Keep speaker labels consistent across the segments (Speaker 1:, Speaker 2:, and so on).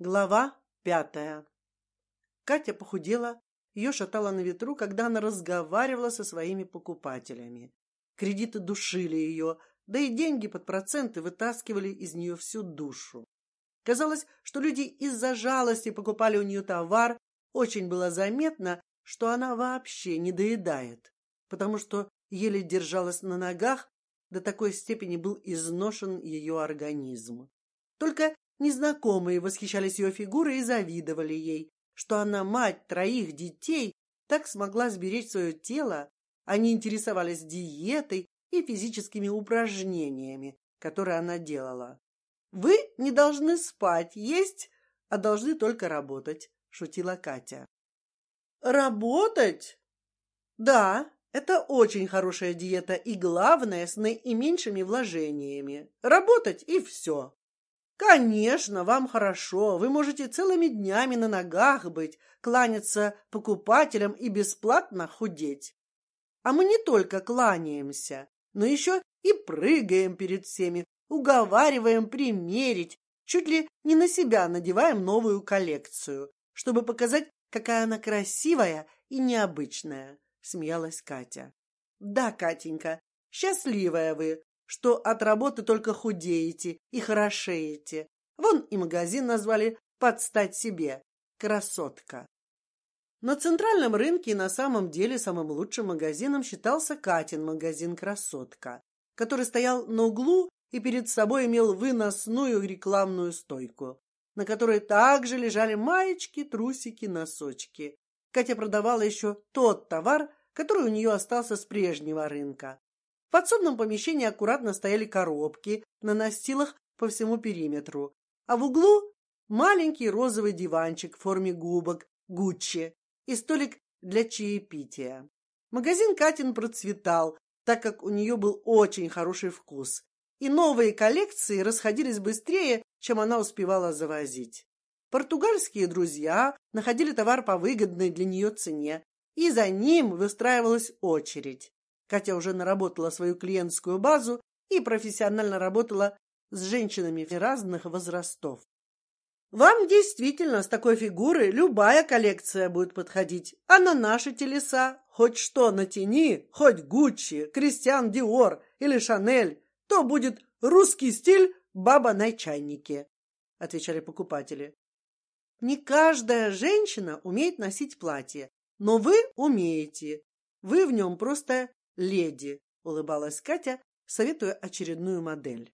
Speaker 1: Глава пятая. Катя похудела, ее шатало на ветру, когда она разговаривала со своими покупателями. Кредиты душили ее, да и деньги под проценты вытаскивали из нее всю душу. Казалось, что люди из-за жалости покупали у нее товар. Очень было заметно, что она вообще не доедает, потому что еле держалась на ногах, до такой степени был изношен ее организм. Только Незнакомые восхищались ее фигурой и завидовали ей, что она мать троих детей, так смогла сберечь свое тело. Они интересовались диетой и физическими упражнениями, которые она делала. Вы не должны спать, есть, а должны только работать, шутила Катя. Работать? Да, это очень хорошая диета и главное с наименьшими вложениями. Работать и все. Конечно, вам хорошо. Вы можете целыми днями на ногах быть, кланяться покупателям и бесплатно худеть. А мы не только кланяемся, но еще и прыгаем перед всеми, уговариваем примерить, чуть ли не на себя надеваем новую коллекцию, чтобы показать, какая она красивая и необычная. Смеялась Катя. Да, Катенька, счастливая вы, что от работы только худеете и хорошеете. Вон и магазин назвали подстать себе. Красотка. На центральном рынке на самом деле самым лучшим магазином считался Катин магазин Красотка, который стоял на углу и перед собой имел выносную рекламную стойку, на которой также лежали маечки, трусики, носочки. Катя продавала еще тот товар, который у нее остался с прежнего рынка. В подсобном помещении аккуратно стояли коробки на настилах по всему периметру, а в углу маленький розовый диванчик в форме губок Гуччи и столик для чаепития. Магазин Катин процветал, так как у нее был очень хороший вкус, и новые коллекции расходились быстрее, чем она успевала завозить. Португальские друзья находили товар по выгодной для нее цене, и за ним выстраивалась очередь. Катя уже наработала свою клиентскую базу и профессионально работала с женщинами разных возрастов. Вам действительно с такой фигурой любая коллекция будет подходить, а на наши телеса хоть что натяни, хоть Гуччи, Кристиан Диор или Шанель, то будет русский стиль баба на чайнике, отвечали покупатели. Не каждая женщина умеет носить платье, но вы умеете. Вы в нем просто леди, улыбалась Катя, советуя очередную модель.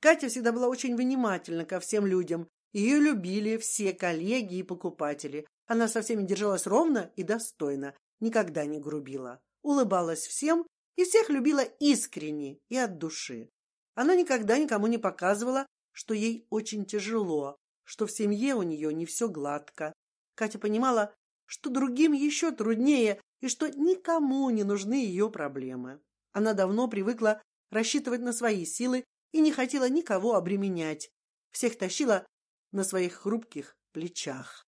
Speaker 1: Катя всегда была очень внимательна ко всем людям. Ее любили все коллеги и покупатели. Она со всеми держалась ровно и достойно, никогда не грубила, улыбалась всем и всех любила искренне и от души. Она никогда никому не показывала, что ей очень тяжело, что в семье у нее не все гладко. Катя понимала, что другим еще труднее, и что никому не нужны ее проблемы. Она давно привыкла рассчитывать на свои силы и не хотела никого обременять. Всех тащила на своих хрупких плечах.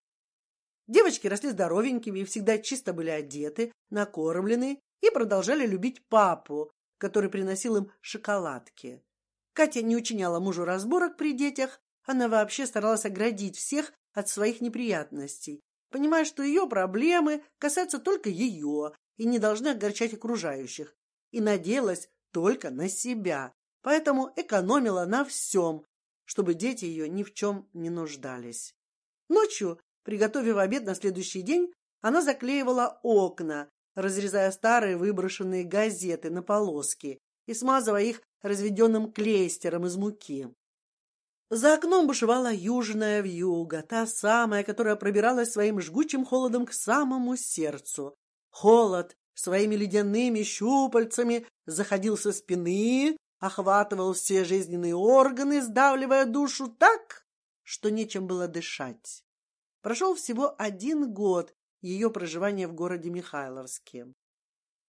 Speaker 1: Девочки росли здоровенькими и всегда чисто были одеты, накормлены и продолжали любить папу, который приносил им шоколадки. Катя не учиняла мужу разборок при детях, она вообще старалась оградить всех от своих неприятностей, понимая, что ее проблемы касаются только ее и не должны огорчать окружающих, и надеялась только на себя, поэтому экономила на всем, чтобы дети ее ни в чем не нуждались. Ночью, приготовив обед на следующий день, она заклеивала окна, разрезая старые выброшенные газеты на полоски и смазывая их разведенным клейстером из муки. За окном бушевала южная вьюга, та самая, которая пробиралась своим жгучим холодом к самому сердцу. Холод своими ледяными щупальцами заходил со спины, охватывал все жизненные органы, сдавливая душу так, что нечем было дышать. Прошел всего один год ее проживания в городе Михайловске.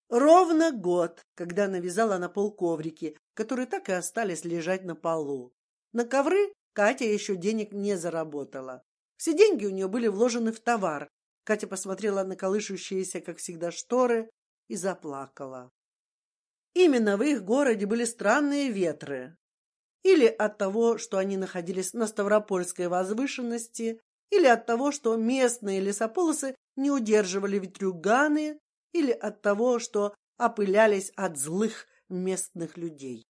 Speaker 1: Ровно год, когда навязала на пол коврики, которые так и остались лежать на полу. На ковры Катя еще денег не заработала. Все деньги у нее были вложены в товар. Катя посмотрела на колышущиеся, как всегда, шторы и заплакала. Именно в их городе были странные ветры. или от того, что они находились на Ставропольской возвышенности, или от того, что местные лесополосы не удерживали ветрюганы, или от того, что опылялись от злых местных людей.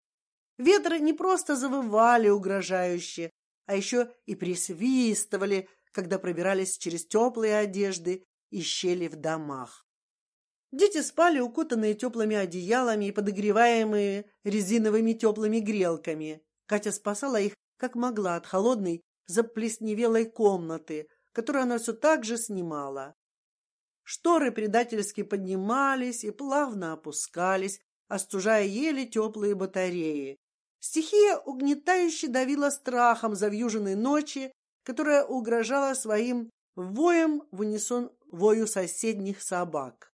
Speaker 1: Ветры не просто завывали угрожающе, а еще и присвистывали, когда пробирались через теплые одежды и щели в домах. Дети спали укутанные теплыми одеялами и подогреваемые резиновыми теплыми грелками. Катя спасала их как могла от холодной, заплесневелой комнаты, которую она все так же снимала. Шторы предательски поднимались и плавно опускались, остужая еле теплые батареи. Стихия угнетающе давила страхом завьюженной ночи, которая угрожала своим воем в унисон вою соседних собак.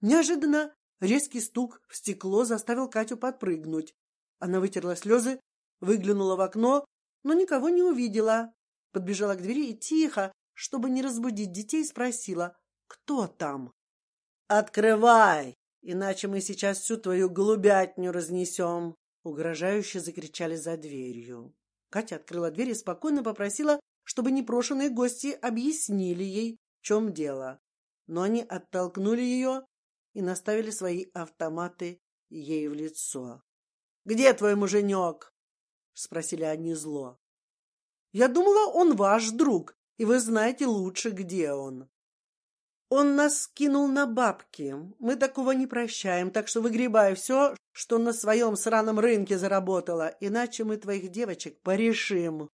Speaker 1: Неожиданно резкий стук в стекло заставил Катю подпрыгнуть. Она вытерла слезы, выглянула в окно, но никого не увидела. Подбежала к двери и тихо, чтобы не разбудить детей, спросила: "Кто там?" "Открывай, иначе мы сейчас всю твою голубятню разнесем!» Угрожающе закричали за дверью. Катя открыла дверь и спокойно попросила, чтобы непрошенные гости объяснили ей, в чем дело. Но они оттолкнули ее и наставили свои автоматы ей в лицо. Где твой муженек? спросили они зло. Я думала, он ваш друг, и вы знаете лучше, где он. Он нас кинул на бабки. Мы такого не прощаем, так что выгребай все, что на своем сраном рынке заработала, иначе мы твоих девочек порешим.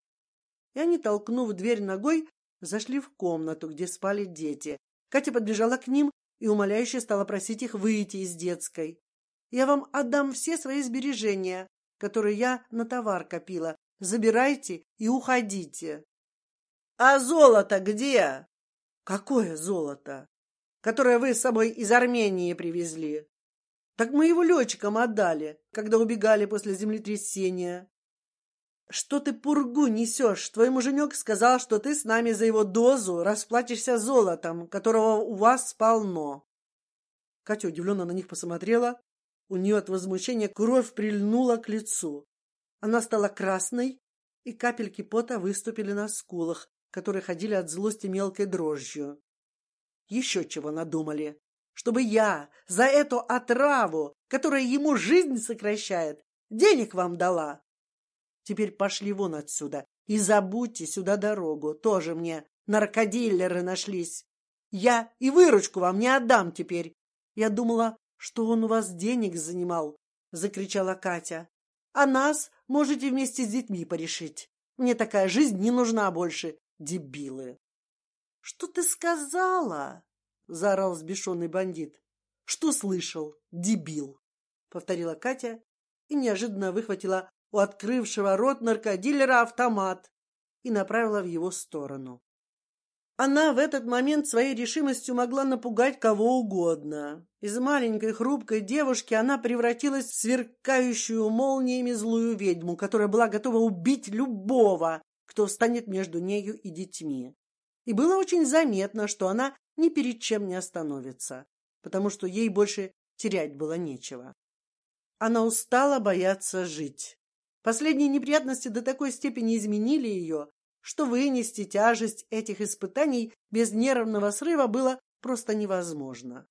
Speaker 1: И они, толкнув дверь ногой, зашли в комнату, где спали дети. Катя подбежала к ним и умоляюще стала просить их выйти из детской. Я вам отдам все свои сбережения, которые я на товар копила. Забирайте и уходите. А золото где? Какое золото? Которое вы с собой из Армении привезли? Так мы его летчикам отдали, когда убегали после землетрясения. Что ты пургу несешь? Твой муженек сказал, что ты с нами за его дозу расплатишься золотом, которого у вас полно. Катя удивленно на них посмотрела. У нее от возмущения кровь прильнула к лицу. Она стала красной, и капельки пота выступили на скулах, которые ходили от злости мелкой дрожью. Еще чего надумали, чтобы я за эту отраву, которая ему жизнь сокращает, денег вам дала. Теперь пошли вон отсюда и забудьте сюда дорогу. Тоже мне наркодиллеры нашлись. Я и выручку вам не отдам теперь. Я думала, что он у вас денег занимал, закричала Катя. А нас можете вместе с детьми порешить. Мне такая жизнь не нужна больше дебилы. Что ты сказала? заорал взбешенный бандит. Что слышал, дебил? повторила Катя и неожиданно выхватила у открывшего рот наркодилера автомат и направила в его сторону. Она в этот момент своей решимостью могла напугать кого угодно. Из маленькой хрупкой девушки она превратилась в сверкающую молниями злую ведьму, которая была готова убить любого, кто встанет между нею и детьми. И было очень заметно, что она ни перед чем не остановится, потому что ей больше терять было нечего. Она устала бояться жить. Последние неприятности до такой степени изменили ее, что вынести тяжесть этих испытаний без нервного срыва было просто невозможно.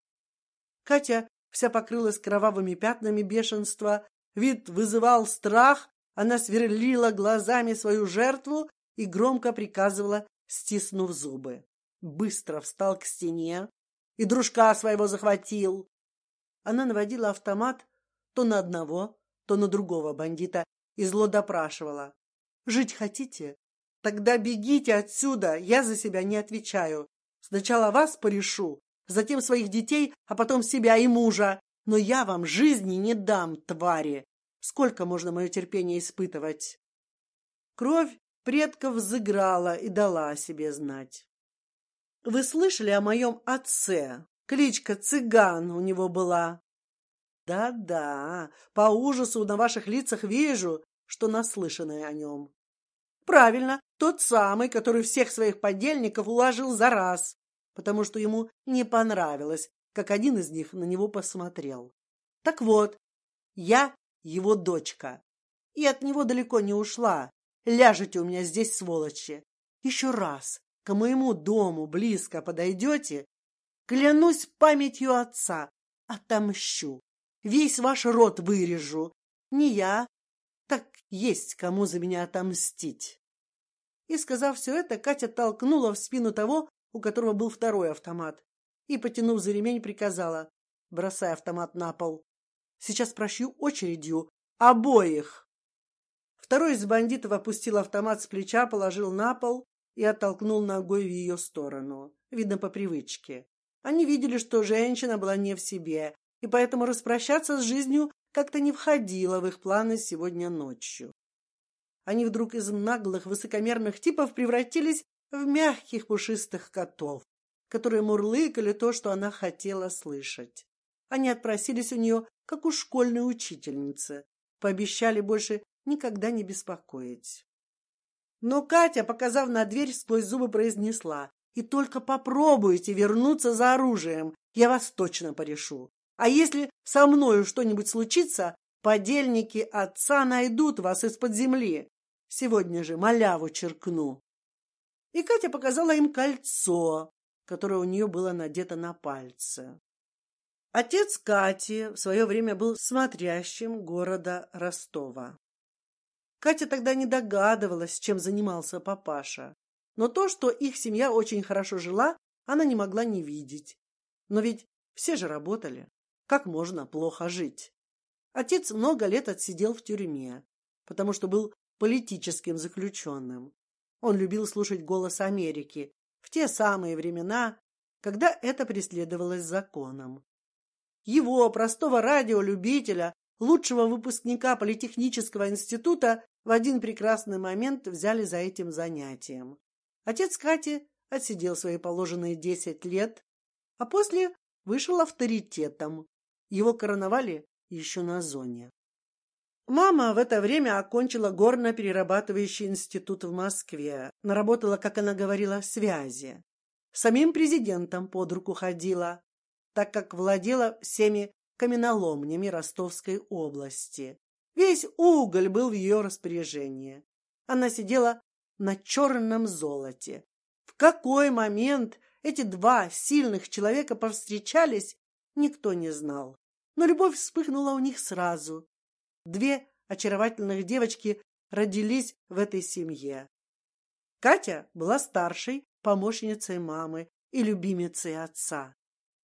Speaker 1: Катя вся покрылась кровавыми пятнами бешенства, вид вызывал страх, она сверлила глазами свою жертву и громко приказывала, стиснув зубы. Быстро встал к стене и дружка своего захватил. Она наводила автомат то на одного, то на другого бандита и зло допрашивала: "Жить хотите? Тогда бегите отсюда, я за себя не отвечаю. Сначала вас порешу, затем своих детей, а потом себя и мужа. Но я вам жизни не дам, твари. Сколько можно мое терпение испытывать?" Кровь предков взыграла и дала о себе знать. Вы слышали о моем отце? Кличка Цыган у него была. Да-да, по ужасу на ваших лицах вижу, что наслышаны о нем. Правильно, тот самый, который всех своих подельников уложил за раз, потому что ему не понравилось, как один из них на него посмотрел. Так вот, я его дочка. и от него далеко не ушла. Ляжете у меня здесь, сволочи. Еще раз к моему дому близко подойдете, клянусь памятью отца, отомщу, весь ваш рот вырежу. Не я, так есть кому за меня отомстить. И сказав все это, Катя толкнула в спину того, у которого был второй автомат, и потянув за ремень, приказала: бросай автомат на пол. Сейчас прощу очередью обоих. Второй из бандитов опустил автомат с плеча, положил на пол и оттолкнул ногой в ее сторону, видно по привычке. Они видели, что женщина была не в себе, и поэтому распрощаться с жизнью как-то не входило в их планы сегодня ночью. Они вдруг из наглых, высокомерных типов превратились в мягких пушистых котов, которые мурлыкали то, что она хотела слышать. Они отпросились у нее, как у школьной учительницы, пообещали больше никогда не беспокоить. Но Катя, показав на дверь, сквозь зубы произнесла: "И только попробуйте вернуться за оружием, я вас точно порешу. А если со мною что-нибудь случится, подельники отца найдут вас из-под земли. Сегодня же маляву черкну". И Катя показала им кольцо, которое у нее было надето на пальце. Отец Кати в свое время был смотрящим города Ростова. Катя тогда не догадывалась, чем занимался папаша, но то, что их семья очень хорошо жила, она не могла не видеть. Но ведь все же работали. Как можно плохо жить? Отец много лет отсидел в тюрьме, потому что был политическим заключенным. Он любил слушать голос Америки в те самые времена, когда это преследовалось законом. Его простого радиолюбителя, лучшего выпускника политехнического института, в один прекрасный момент взяли за этим занятием. Отец Кати отсидел свои положенные десять лет, а после вышел авторитетом. Его короновали еще на зоне. Мама в это время окончила горно-перерабатывающий институт в Москве, наработала, как она говорила, связи. Самим президентом под руку ходила, так как владела всеми каменоломнями Ростовской области. Весь уголь был в ее распоряжении. Она сидела на черном золоте. В какой момент эти два сильных человека повстречались, никто не знал. Но любовь вспыхнула у них сразу. Две очаровательных девочки родились в этой семье. Катя была старшей помощницей мамы и любимицей отца.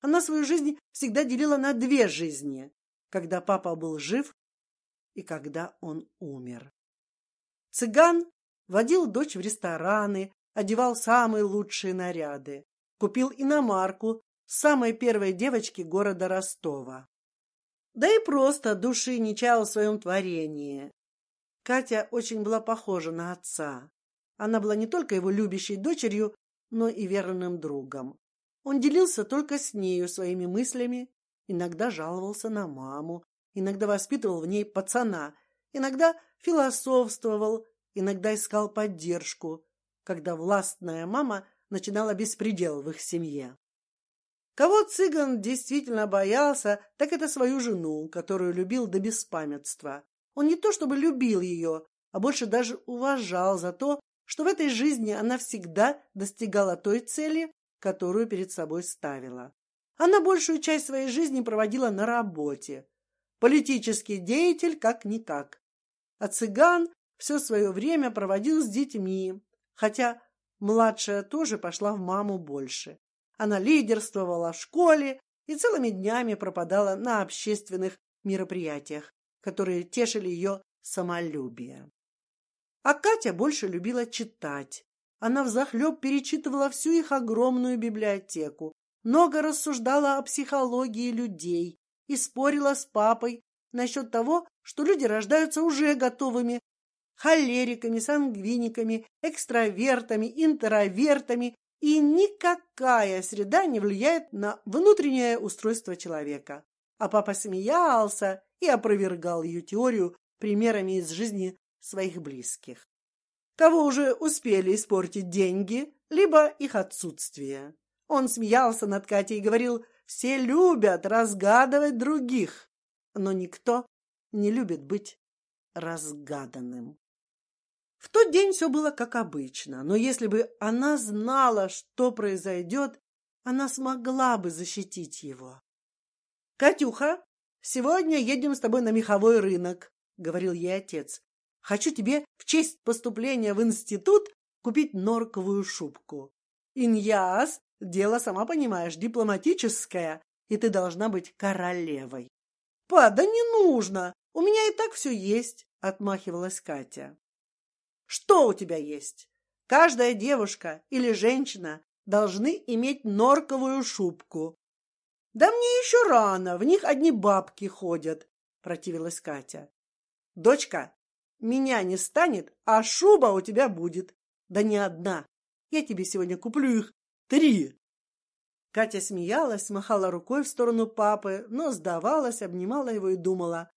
Speaker 1: Она свою жизнь всегда делила на две жизни: когда папа был жив и когда он умер. Цыган водил дочь в рестораны, одевал самые лучшие наряды, купил иномарку самой первой девочки города Ростова. Да и просто души не чаял в своем творении. Катя очень была похожа на отца. Она была не только его любящей дочерью, но и верным другом. Он делился только с нею своими мыслями, иногда жаловался на маму, иногда воспитывал в ней пацана, иногда философствовал, иногда искал поддержку, когда властная мама начинала беспредел в их семье. Кого цыган действительно боялся, так это свою жену, которую любил до беспамятства. Он не то чтобы любил ее, а больше даже уважал за то, что в этой жизни она всегда достигала той цели, которую перед собой ставила. Она большую часть своей жизни проводила на работе, политический деятель как никак. А цыган все свое время проводил с детьми, хотя младшая тоже пошла в маму больше. Она лидерствовала в школе и целыми днями пропадала на общественных мероприятиях, которые тешили ее самолюбие. А Катя больше любила читать. Она взахлеб перечитывала всю их огромную библиотеку, много рассуждала о психологии людей, и спорила с папой насчет того, что люди рождаются уже готовыми холериками, сангвиниками, экстравертами, интровертами, и никакая среда не влияет на внутреннее устройство человека. А папа смеялся и опровергал ее теорию примерами из жизни своих близких. Кого уже успели испортить деньги, либо их отсутствие. Он смеялся над Катей и говорил: все любят разгадывать других, но никто не любит быть разгаданным. В тот день все было как обычно, но если бы она знала, что произойдет, она смогла бы защитить его. Катюха, сегодня едем с тобой на меховой рынок, говорил ей отец. Хочу тебе в честь поступления в институт купить норковую шубку. Иньяс, дело сама понимаешь, дипломатическое, и ты должна быть королевой. Па, да не нужно, у меня и так все есть, отмахивалась Катя. Что у тебя есть? Каждая девушка или женщина должны иметь норковую шубку. Да мне еще рано, в них одни бабки ходят, противилась Катя. Дочка, меня не станет, а шуба у тебя будет. Да не одна. Я тебе сегодня куплю их три. Катя смеялась, махала рукой в сторону папы, но сдавалась, обнимала его и думала: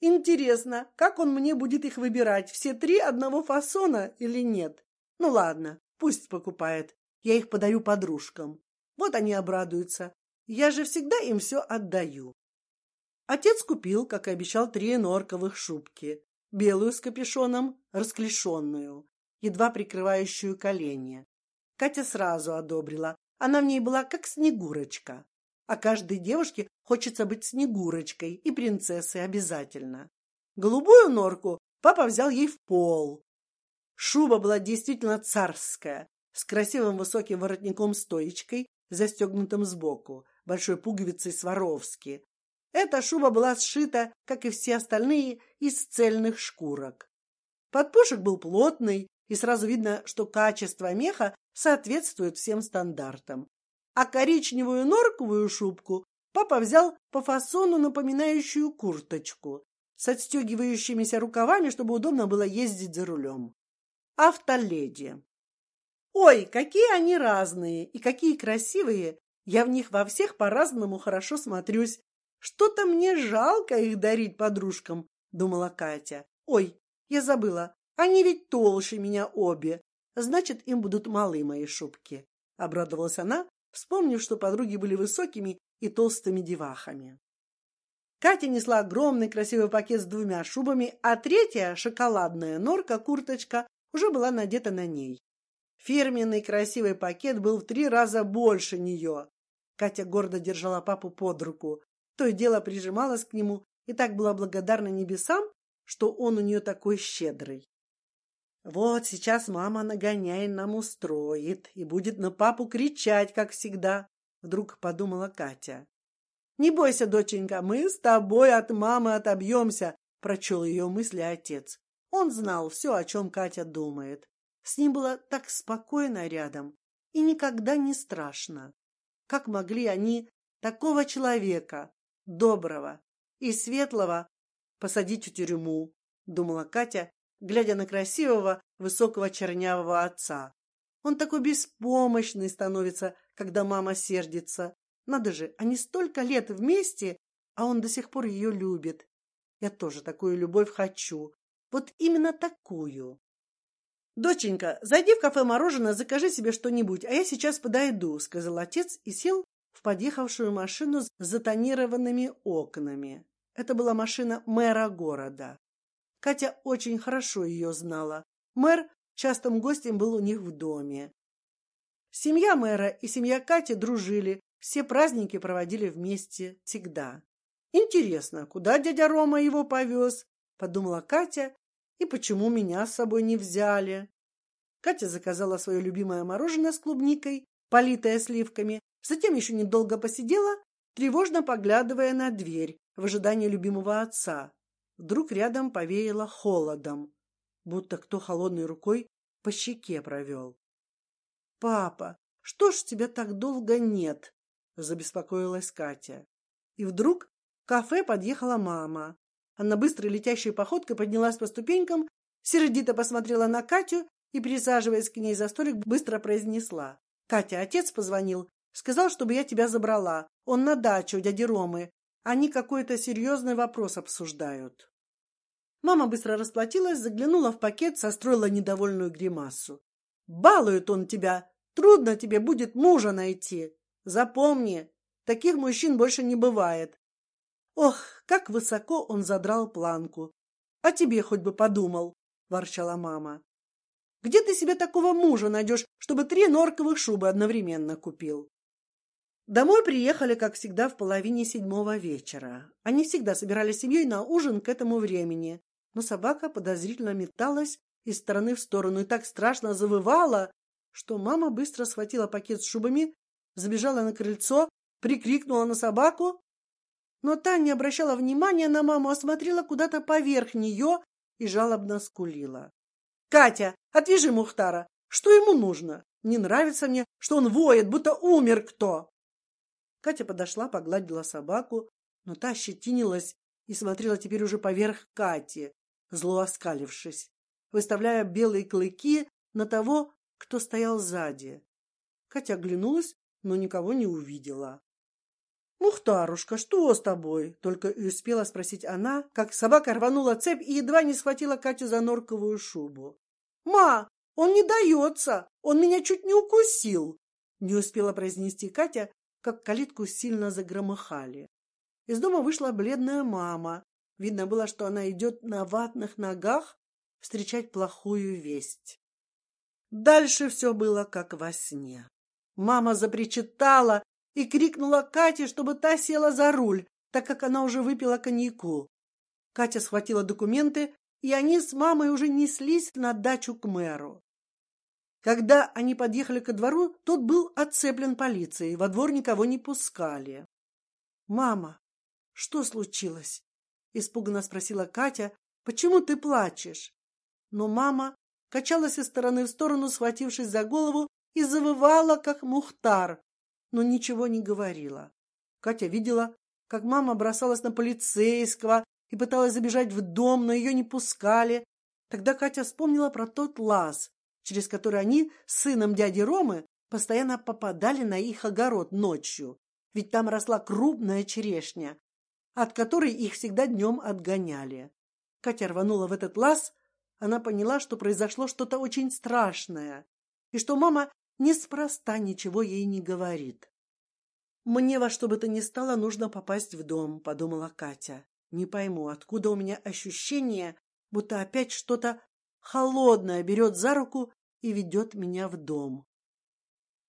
Speaker 1: интересно, как он мне будет их выбирать, все три одного фасона или нет? Ну ладно, пусть покупает. Я их подарю подружкам. Вот они обрадуются. Я же всегда им все отдаю. Отец купил, как и обещал, три норковых шубки: белую с капюшоном, расклешенную, едва прикрывающую колени. Катя сразу одобрила. Она в ней была как снегурочка. А каждой девушке хочется быть снегурочкой и принцессой обязательно. Голубую норку папа взял ей в пол. Шуба была действительно царская, с красивым высоким воротником-стоечкой, застегнутым сбоку, большой пуговицей Сваровски. Эта шуба была сшита, как и все остальные, из цельных шкурок. Подпушек был плотный, и сразу видно, что качество меха соответствует всем стандартам. А коричневую норковую шубку папа взял по фасону, напоминающую курточку, с отстегивающимися рукавами, чтобы удобно было ездить за рулем. Автоледи. Ой, какие они разные и какие красивые! Я в них во всех по-разному хорошо смотрюсь. Что-то мне жалко их дарить подружкам, думала Катя. Ой, я забыла, они ведь толще меня обе, значит, им будут малы мои шубки. Обрадовалась она, вспомнив, что подруги были высокими и толстыми девахами. Катя несла огромный красивый пакет с двумя шубами, а третья шоколадная норка курточка уже была надета на ней. Фирменный красивый пакет был в три раза больше нее. Катя гордо держала папу под руку, то и дело прижималась к нему и так была благодарна небесам, что он у нее такой щедрый. Вот сейчас мама нагоняй нам устроит и будет на папу кричать, как всегда. Вдруг подумала Катя. Не бойся, доченька, мы с тобой от мамы отобьемся. Прочел ее мысли отец. Он знал все, о чем Катя думает. С ним было так спокойно рядом и никогда не страшно. Как могли они такого человека, доброго и светлого, посадить в тюрьму? Думала Катя глядя на красивого высокого чернявого отца. Он такой беспомощный становится, когда мама сердится. Надо же, они столько лет вместе, а он до сих пор ее любит. Я тоже такую любовь хочу, вот именно такую. Доченька, зайди в кафе мороженое, закажи себе что-нибудь, а я сейчас подойду, сказал отец и сел в подъехавшую машину с затонированными окнами. Это была машина мэра города. Катя очень хорошо ее знала. Мэр частым гостем был у них в доме. Семья мэра и семья Кати дружили, все праздники проводили вместе всегда. Интересно, куда дядя Рома его повез? Подумала Катя. И почему меня с собой не взяли? Катя заказала свое любимое мороженое с клубникой, политое сливками. Затем еще недолго посидела, тревожно поглядывая на дверь в ожидании любимого отца. Вдруг рядом повеяло холодом, будто кто холодной рукой по щеке провел. Папа, что ж тебя так долго нет? Забеспокоилась Катя. И вдруг в кафе подъехала мама. Она быстрой летящей походкой поднялась по ступенькам, сердито посмотрела на Катю и, присаживаясь к ней за столик, быстро произнесла: "Катя, отец позвонил, сказал, чтобы я тебя забрала. Он на даче у дяди Ромы. Они какой-то серьезный вопрос обсуждают. Мама быстро расплатилась, заглянула в пакет, состроила недовольную гримасу. Балует он тебя, трудно тебе будет мужа найти. Запомни, таких мужчин больше не бывает. Ох, как высоко он задрал планку. А тебе хоть бы подумал, ворчала мама. Где ты себе такого мужа найдешь, чтобы три норковых шубы одновременно купил? Домой приехали, как всегда, в половине седьмого вечера. Они всегда собирались семьей на ужин к этому времени, но собака подозрительно металась из стороны в сторону и так страшно завывала, что мама быстро схватила пакет с шубами, забежала на крыльцо, прикрикнула на собаку, но та не обращала внимания на маму, а смотрела куда-то поверх нее и жалобно скулила. Катя, отвяжи Мухтара. Что ему нужно? Не нравится мне, что он воет, будто умер кто. Катя подошла, погладила собаку, но та щетинилась и смотрела теперь уже поверх Кати, зло оскалившись, выставляя белые клыки на того, кто стоял сзади. Катя оглянулась, но никого не увидела. Мухтарушка, что с тобой? Только и успела спросить она, как собака рванула цепь и едва не схватила Катю за норковую шубу. Ма, он не дается, он меня чуть не укусил. Не успела произнести Катя, как калитку сильно загромыхали. Из дома вышла бледная мама. Видно было, что она идет на ватных ногах встречать плохую весть. Дальше все было как во сне. Мама запричитала и крикнула Кате, чтобы та села за руль, так как она уже выпила коньяку. Катя схватила документы, и они с мамой уже неслись на дачу к мэру. Когда они подъехали ко двору, тот был отцеплен полицией, во двор никого не пускали. Мама, что случилось? испуганно спросила Катя. Почему ты плачешь? Но мама качалась из стороны в сторону, схватившись за голову, и завывала, как мухтар, но ничего не говорила. Катя видела, как мама бросалась на полицейского и пыталась забежать в дом, но ее не пускали. Тогда Катя вспомнила про тот лаз, через который они с сыном дяди Ромы постоянно попадали на их огород ночью, ведь там росла крупная черешня, от которой их всегда днем отгоняли. Катя рванула в этот лаз, она поняла, что произошло что-то очень страшное и что мама неспроста ничего ей не говорит. Мне во что бы то ни стало нужно попасть в дом, подумала Катя. Не пойму, откуда у меня ощущение, будто опять что-то холодная берет за руку и ведет меня в дом.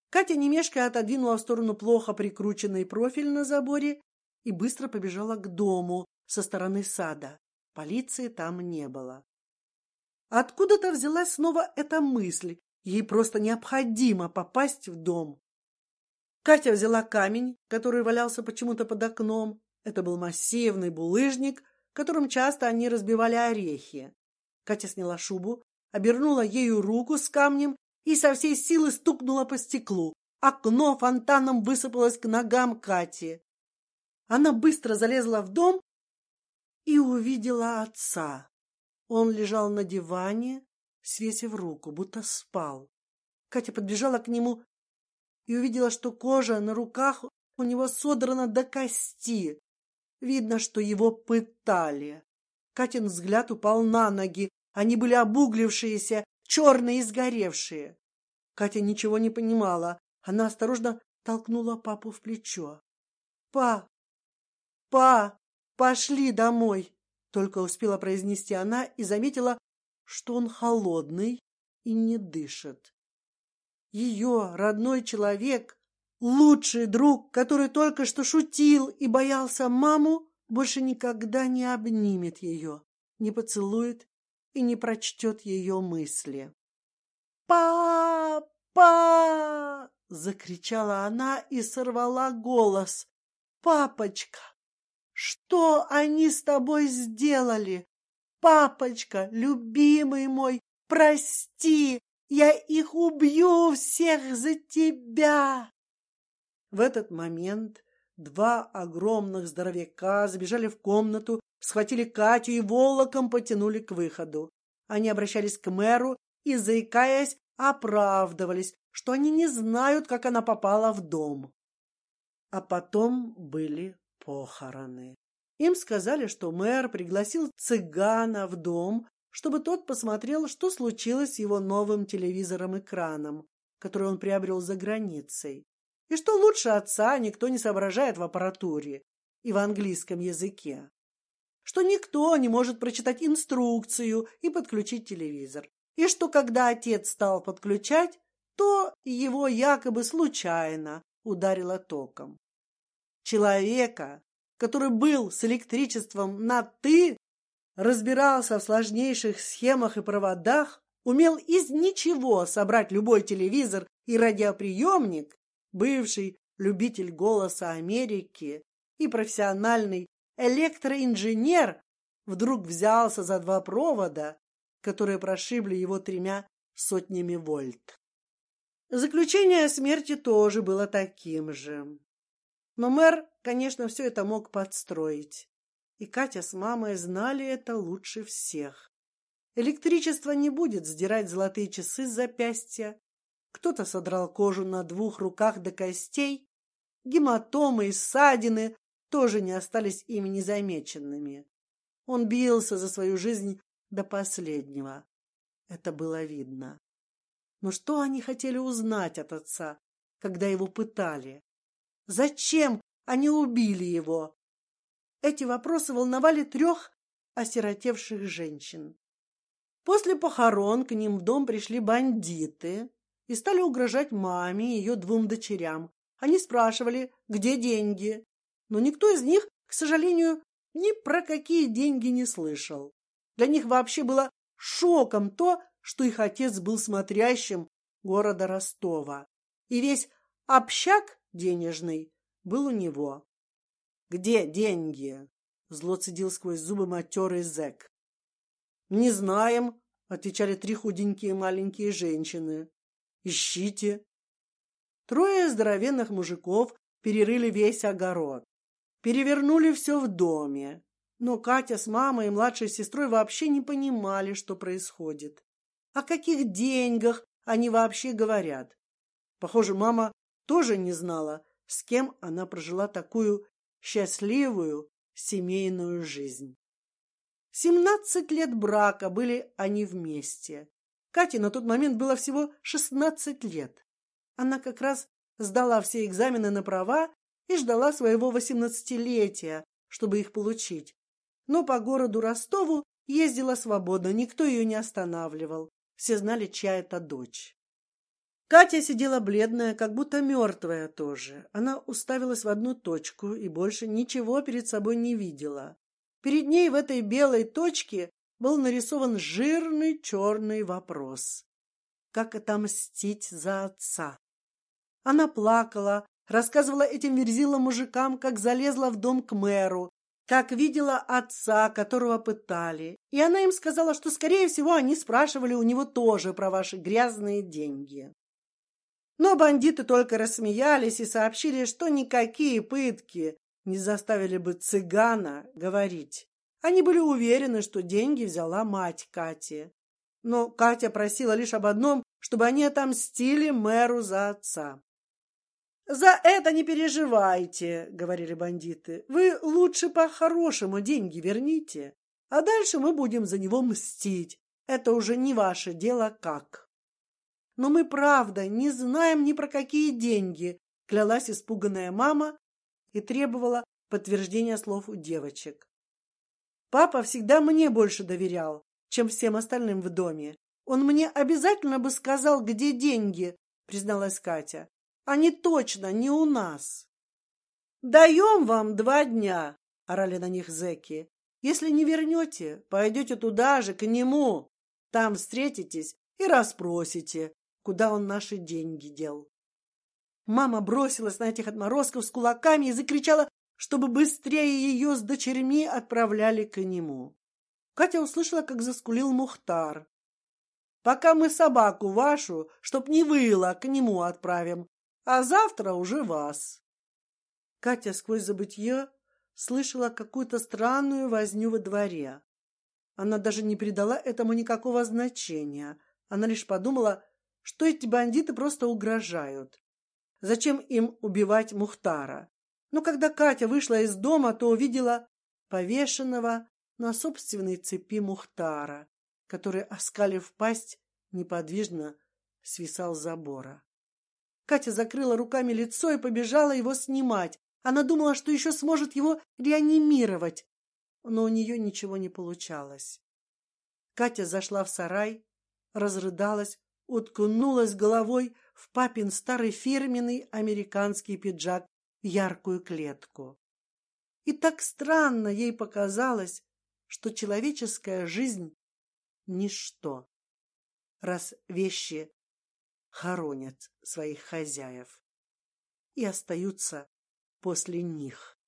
Speaker 1: Катя немешкая отодвинула в сторону плохо прикрученный профиль на заборе и быстро побежала к дому со стороны сада. Полиции там не было. Откуда-то взялась снова эта мысль. Ей просто необходимо попасть в дом. Катя взяла камень, который валялся почему-то под окном. Это был массивный булыжник, которым часто они разбивали орехи. Катя сняла шубу, обернула ею руку с камнем и со всей силы стукнула по стеклу. Окно фонтаном высыпалось к ногам Кати. Она быстро залезла в дом и увидела отца. Он лежал на диване, свесив руку, будто спал. Катя подбежала к нему и увидела, что кожа на руках у него содрана до кости. Видно, что его пытали. Катин взгляд упал на ноги. Они были обуглившиеся, черные и сгоревшие. Катя ничего не понимала. Она осторожно толкнула папу в плечо. Па, па, пошли домой. Только успела произнести она и заметила, что он холодный и не дышит. Ее родной человек, лучший друг, который только что шутил и боялся маму, больше никогда не обнимет ее, не поцелует и не прочтет ее мысли. Папа! закричала она и сорвала голос. Папочка, что они с тобой сделали? Папочка, любимый мой, прости, я их убью всех за тебя. В этот момент Два огромных здоровяка забежали в комнату, схватили Катю и волоком потянули к выходу. Они обращались к мэру и, заикаясь, оправдывались, что они не знают, как она попала в дом. А потом были похороны. Им сказали, что мэр пригласил цыгана в дом, чтобы тот посмотрел, что случилось с его новым телевизором-экраном, который он приобрел за границей. И что лучше отца никто не соображает в аппаратуре и в английском языке. Что никто не может прочитать инструкцию и подключить телевизор, и что когда отец стал подключать, то его якобы случайно ударило током. Человека, который был с электричеством на ты, разбирался в сложнейших схемах и проводах, умел из ничего собрать любой телевизор и радиоприемник, бывший любитель голоса Америки и профессиональный электроинженер, вдруг взялся за два провода, которые прошибли его тремя сотнями вольт. Заключение о смерти тоже было таким же. Но мэр, конечно, все это мог подстроить. И Катя с мамой знали это лучше всех. Электричество не будет сдирать золотые часы с запястья. Кто-то содрал кожу на двух руках до костей. Гематомы и ссадины тоже не остались ими незамеченными. Он бился за свою жизнь до последнего. Это было видно. Но что они хотели узнать от отца, когда его пытали? Зачем они убили его? Эти вопросы волновали трех осиротевших женщин. После похорон к ним в дом пришли бандиты и стали угрожать маме и ее двум дочерям. Они спрашивали, где деньги, но никто из них, к сожалению, ни про какие деньги не слышал. Для них вообще было шоком то, что их отец был смотрящим города Ростова, и весь общак денежный был у него. Где деньги? Зло цедил сквозь зубы матерый зэк. Не знаем, отвечали три худенькие маленькие женщины. Ищите. Трое здоровенных мужиков перерыли весь огород, перевернули все в доме. Но Катя с мамой и младшей сестрой вообще не понимали, что происходит. О каких деньгах они вообще говорят? Похоже, мама тоже не знала, с кем она прожила такую счастливую семейную жизнь. Семнадцать лет брака были они вместе. Кате на тот момент было всего шестнадцать лет. Она как раз сдала все экзамены на права и ждала своего восемнадцатилетия, чтобы их получить. Но по городу Ростову ездила свободно, никто ее не останавливал. Все знали, чья это дочь. Катя сидела бледная, как будто мертвая тоже. Она уставилась в одну точку и больше ничего перед собой не видела. Перед ней в этой белой точке был нарисован жирный черный вопрос: как отомстить за отца? Она плакала, рассказывала этим верзилам мужикам, как залезла в дом к мэру, как видела отца, которого пытали, и она им сказала, что скорее всего они спрашивали у него тоже про ваши грязные деньги. Но бандиты только рассмеялись и сообщили, что никакие пытки не заставили бы цыгана говорить. Они были уверены, что деньги взяла мать Кати. Но Катя просила лишь об одном, чтобы они отомстили мэру за отца. За это не переживайте, говорили бандиты. Вы лучше по-хорошему деньги верните, а дальше мы будем за него мстить. Это уже не ваше дело, как. Но мы правда не знаем ни про какие деньги, клялась испуганная мама и требовала подтверждения слов у девочек. Папа всегда мне больше доверял, чем всем остальным в доме. Он мне обязательно бы сказал, где деньги, призналась Катя. Они точно не у нас. Даем вам два дня, орали на них зеки. Если не вернете, пойдете туда же к нему, там встретитесь и расспросите, куда он наши деньги дел. Мама бросилась на этих отморозков с кулаками и закричала, чтобы быстрее ее с дочерьми отправляли к нему. Катя услышала, как заскулил Мухтар. Пока мы собаку вашу, чтоб не выла, к нему отправим, а завтра уже вас. Катя сквозь забытье слышала какую-то странную возню во дворе. Она даже не придала этому никакого значения. Она лишь подумала, что эти бандиты просто угрожают. Зачем им убивать Мухтара? Но когда Катя вышла из дома, то увидела повешенного на собственной цепи Мухтара, который, оскалив пасть, неподвижно свисал с забора. Катя закрыла руками лицо и побежала его снимать. Она думала, что еще сможет его реанимировать. но у нее ничего не получалось. Катя зашла в сарай, разрыдалась, уткнулась головой в папин старый фирменный американский пиджак в яркую клетку. И так странно ей показалось, что человеческая жизнь ничто, раз вещи хоронят своих хозяев и остаются после них.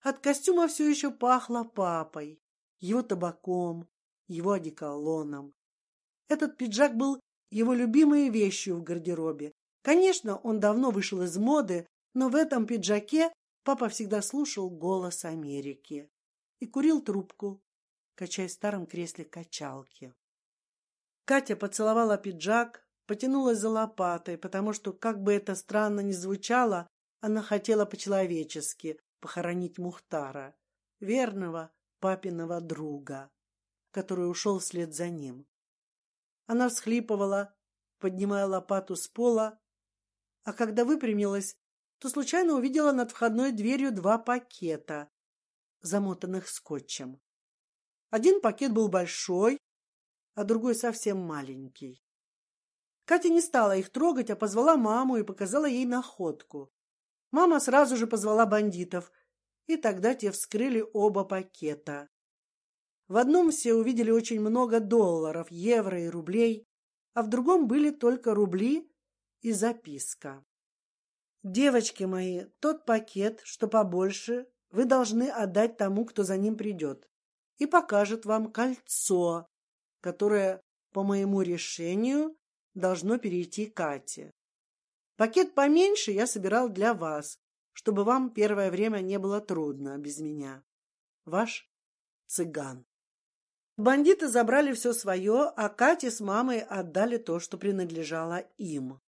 Speaker 1: От костюма все еще пахло папой, его табаком, его одеколоном. Этот пиджак был его любимой вещью в гардеробе. Конечно, он давно вышел из моды, но в этом пиджаке папа всегда слушал голос Америки и курил трубку, качая в старом кресле качалки. Катя поцеловала пиджак, потянулась за лопатой, потому что, как бы это странно ни звучало, она хотела по-человечески похоронить Мухтара, верного папиного друга, который ушел вслед за ним. Она всхлипывала, поднимая лопату с пола, а когда выпрямилась, то случайно увидела над входной дверью два пакета, замотанных скотчем. Один пакет был большой, а другой совсем маленький. Катя не стала их трогать, а позвала маму и показала ей находку. Мама сразу же позвала бандитов, и тогда те вскрыли оба пакета. В одном все увидели очень много долларов, евро и рублей, а в другом были только рубли и записка. Девочки мои, тот пакет, что побольше, вы должны отдать тому, кто за ним придет, и покажет вам кольцо, которое по моему решению должно перейти Кате. Пакет поменьше я собирал для вас, чтобы вам первое время не было трудно без меня. Ваш цыган. Бандиты забрали все свое, а Кате с мамой отдали то, что принадлежало им.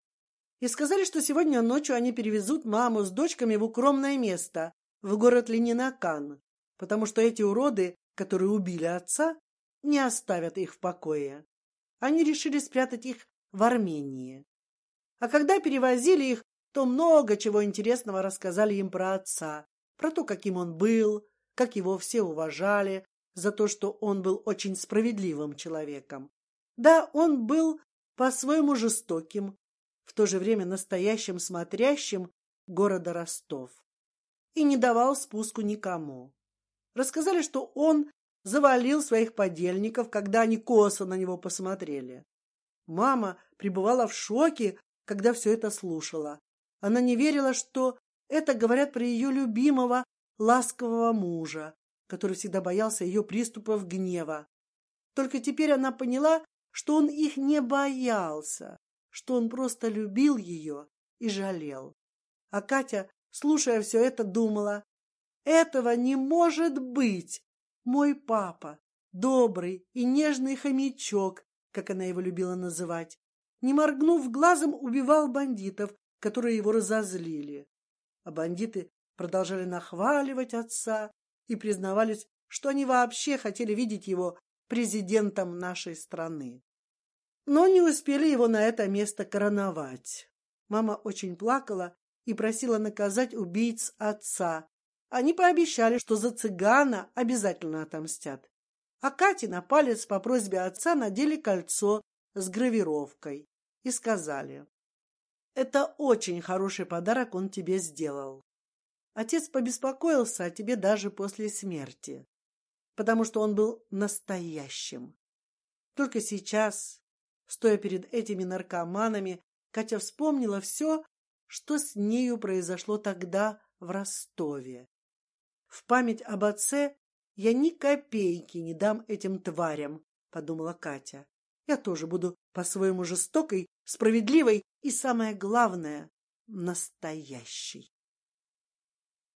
Speaker 1: И сказали, что сегодня ночью они перевезут маму с дочками в укромное место, в город Ленинакан, потому что эти уроды, которые убили отца, не оставят их в покое. Они решили спрятать их в Армении. А когда перевозили их, то много чего интересного рассказали им про отца, про то, каким он был, как его все уважали за то, что он был очень справедливым человеком. Да, он был по-своему жестоким, в то же время настоящим смотрящим города Ростов, и не давал спуску никому. Рассказали, что он завалил своих подельников, когда они косо на него посмотрели. Мама пребывала в шоке, когда все это слушала. Она не верила, что это говорят про ее любимого ласкового мужа, который всегда боялся ее приступов гнева. Только теперь она поняла, что он их не боялся, что он просто любил ее и жалел. А Катя, слушая все это, думала: этого не может быть. Мой папа, добрый и нежный хомячок, как она его любила называть, не моргнув глазом, убивал бандитов, которые его разозлили. А бандиты продолжали нахваливать отца и признавались, что они вообще хотели видеть его президентом нашей страны. Но не успели его на это место короновать. Мама очень плакала и просила наказать убийц отца, они пообещали, что за цыгана обязательно отомстят. А Кате на палец по просьбе отца надели кольцо с гравировкой и сказали: "Это очень хороший подарок он тебе сделал. Отец побеспокоился о тебе даже после смерти, потому что он был настоящим. Только сейчас, стоя перед этими наркоманами, Катя вспомнила все, что с нею произошло тогда в Ростове. В память об отце я ни копейки не дам этим тварям, подумала Катя. Я тоже буду по-своему жестокой, справедливой и самое главное настоящей.